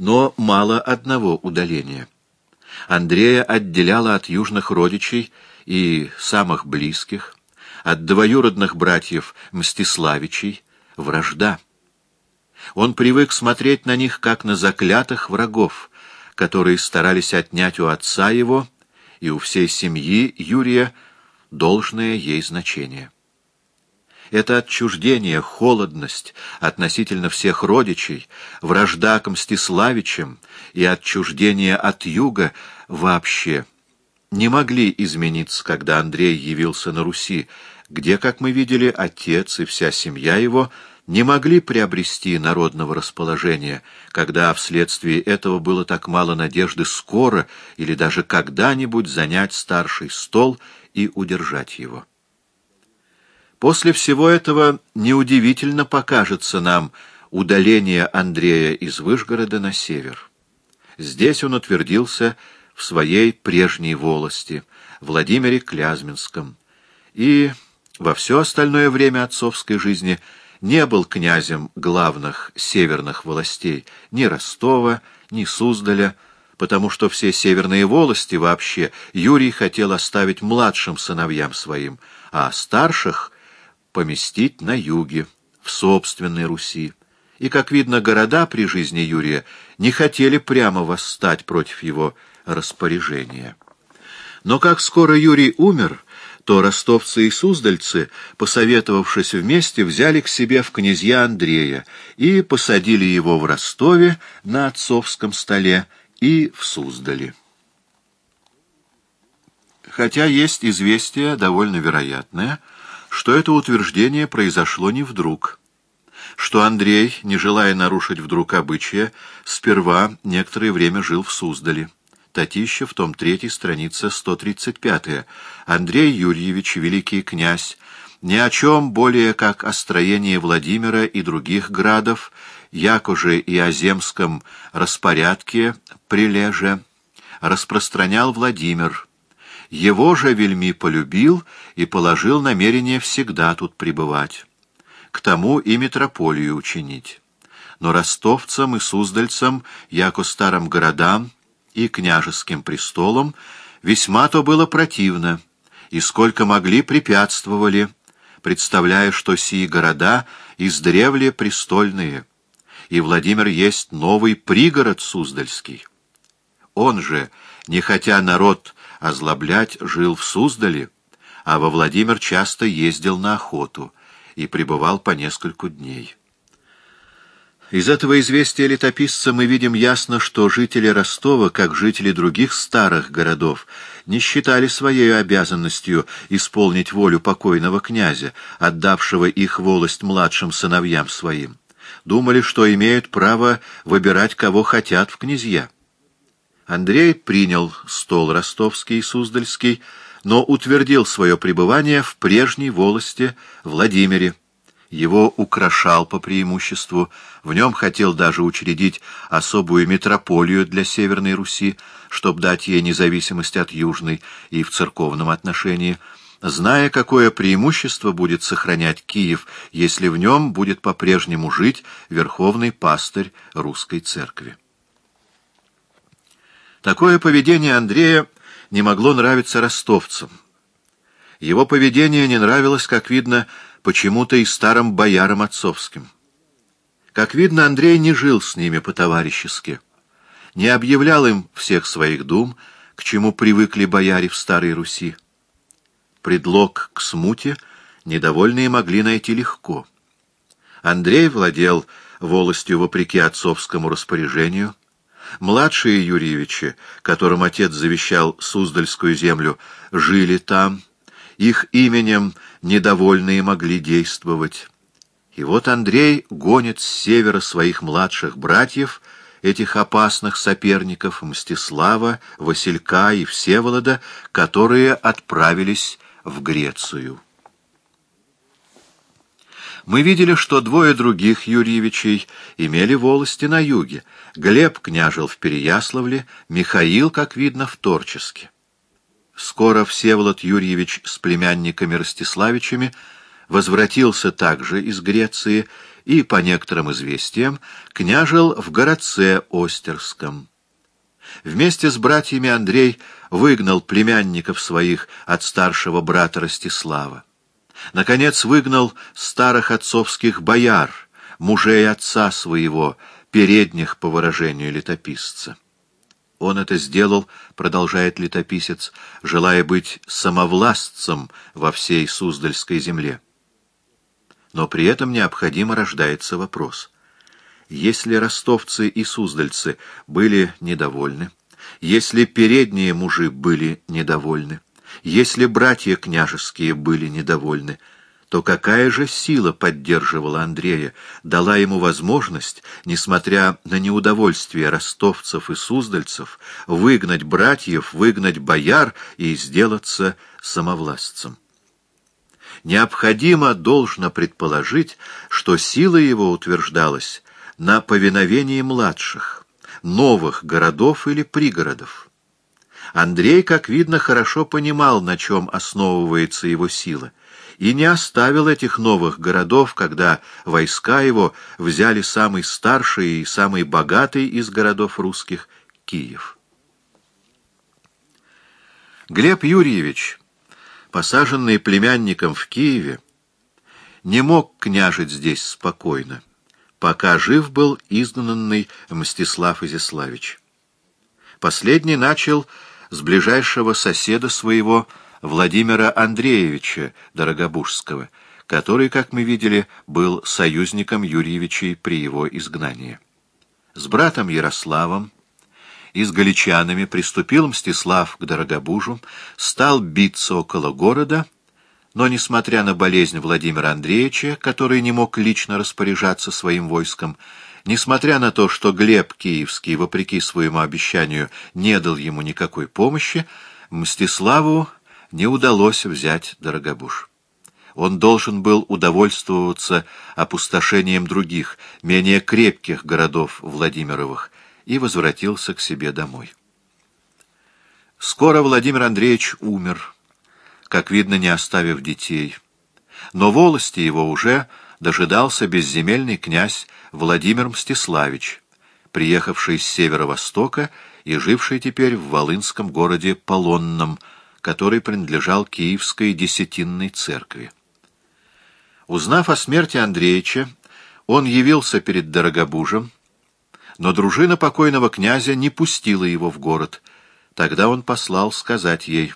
Но мало одного удаления. Андрея отделяла от южных родичей и самых близких, от двоюродных братьев Мстиславичей, вражда. Он привык смотреть на них, как на заклятых врагов, которые старались отнять у отца его и у всей семьи Юрия должное ей значение. Это отчуждение, холодность относительно всех родичей, вражда к Мстиславичам и отчуждение от юга вообще не могли измениться, когда Андрей явился на Руси, где, как мы видели, отец и вся семья его не могли приобрести народного расположения, когда вследствие этого было так мало надежды скоро или даже когда-нибудь занять старший стол и удержать его. После всего этого неудивительно покажется нам удаление Андрея из Вышгорода на север. Здесь он утвердился в своей прежней волости, Владимире Клязьминском, и во все остальное время отцовской жизни не был князем главных северных властей ни Ростова, ни Суздаля, потому что все северные волости вообще Юрий хотел оставить младшим сыновьям своим, а старших — поместить на юге, в собственной Руси. И, как видно, города при жизни Юрия не хотели прямо восстать против его распоряжения. Но как скоро Юрий умер, то ростовцы и суздальцы, посоветовавшись вместе, взяли к себе в князья Андрея и посадили его в Ростове на отцовском столе и в Суздале. Хотя есть известие довольно вероятное — что это утверждение произошло не вдруг, что Андрей, не желая нарушить вдруг обычая, сперва некоторое время жил в Суздале. Татищев, том 3, страница 135. Андрей Юрьевич, великий князь, ни о чем более, как о строении Владимира и других градов, якоже и о земском распорядке прилеже, распространял Владимир, его же вельми полюбил и положил намерение всегда тут пребывать. К тому и метрополию учинить. Но ростовцам и суздальцам, яко старым городам и княжеским престолам, весьма то было противно, и сколько могли препятствовали, представляя, что сии города издревле престольные, и Владимир есть новый пригород Суздальский. Он же, не хотя народ озлоблять жил в Суздале, а во Владимир часто ездил на охоту и пребывал по нескольку дней. Из этого известия летописца мы видим ясно, что жители Ростова, как жители других старых городов, не считали своей обязанностью исполнить волю покойного князя, отдавшего их волость младшим сыновьям своим. Думали, что имеют право выбирать, кого хотят в князья. Андрей принял стол ростовский и суздальский, но утвердил свое пребывание в прежней волости Владимире. Его украшал по преимуществу, в нем хотел даже учредить особую метрополию для Северной Руси, чтобы дать ей независимость от Южной и в церковном отношении, зная, какое преимущество будет сохранять Киев, если в нем будет по-прежнему жить верховный пастырь русской церкви. Такое поведение Андрея не могло нравиться ростовцам. Его поведение не нравилось, как видно, почему-то и старым боярам отцовским. Как видно, Андрей не жил с ними по-товарищески, не объявлял им всех своих дум, к чему привыкли бояре в Старой Руси. Предлог к смуте недовольные могли найти легко. Андрей владел волостью вопреки отцовскому распоряжению, Младшие Юрьевичи, которым отец завещал Суздальскую землю, жили там, их именем недовольные могли действовать. И вот Андрей гонит с севера своих младших братьев, этих опасных соперников Мстислава, Василька и Всеволода, которые отправились в Грецию. Мы видели, что двое других Юрьевичей имели волости на юге. Глеб княжил в Переяславле, Михаил, как видно, в Торческе. Скоро Всеволод Юрьевич с племянниками Ростиславичами возвратился также из Греции и, по некоторым известиям, княжил в городце Остерском. Вместе с братьями Андрей выгнал племянников своих от старшего брата Ростислава. Наконец выгнал старых отцовских бояр, мужей отца своего, передних по выражению летописца. Он это сделал, продолжает летописец, желая быть самовластцем во всей Суздальской земле. Но при этом необходимо рождается вопрос. Если ростовцы и суздальцы были недовольны, если передние мужи были недовольны, если братья княжеские были недовольны, то какая же сила поддерживала Андрея, дала ему возможность, несмотря на неудовольствие ростовцев и суздальцев, выгнать братьев, выгнать бояр и сделаться самовластцем? Необходимо должно предположить, что сила его утверждалась на повиновении младших, новых городов или пригородов. Андрей, как видно, хорошо понимал, на чем основывается его сила, и не оставил этих новых городов, когда войска его взяли самый старший и самый богатый из городов русских — Киев. Глеб Юрьевич посаженный племянником в Киеве, не мог княжить здесь спокойно, пока жив был изгнанный Мстислав Изяславич. Последний начал с ближайшего соседа своего Владимира Андреевича Дорогобужского, который, как мы видели, был союзником Юрьевичей при его изгнании. С братом Ярославом, и с галичанами приступил Мстислав к Дорогобужу, стал биться около города, но, несмотря на болезнь Владимира Андреевича, который не мог лично распоряжаться своим войском, несмотря на то, что Глеб Киевский, вопреки своему обещанию, не дал ему никакой помощи, Мстиславу не удалось взять Дорогобуж. Он должен был удовольствоваться опустошением других, менее крепких городов Владимировых, и возвратился к себе домой. Скоро Владимир Андреевич умер, как видно, не оставив детей. Но волости его уже дожидался безземельный князь Владимир Мстиславич, приехавший с северо-востока и живший теперь в волынском городе Полонном, который принадлежал Киевской Десятинной церкви. Узнав о смерти Андреевича, он явился перед Дорогобужем, но дружина покойного князя не пустила его в город. Тогда он послал сказать ей,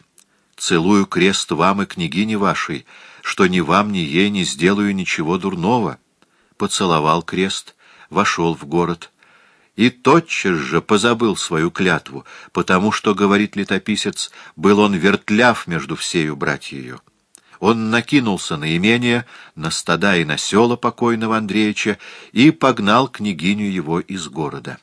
«Целую крест вам и княгине вашей, что ни вам, ни ей не сделаю ничего дурного». Поцеловал крест, вошел в город и тотчас же позабыл свою клятву, потому что, говорит летописец, был он вертляв между всею братьею. Он накинулся на имение, на стада и на села покойного Андреевича и погнал княгиню его из города.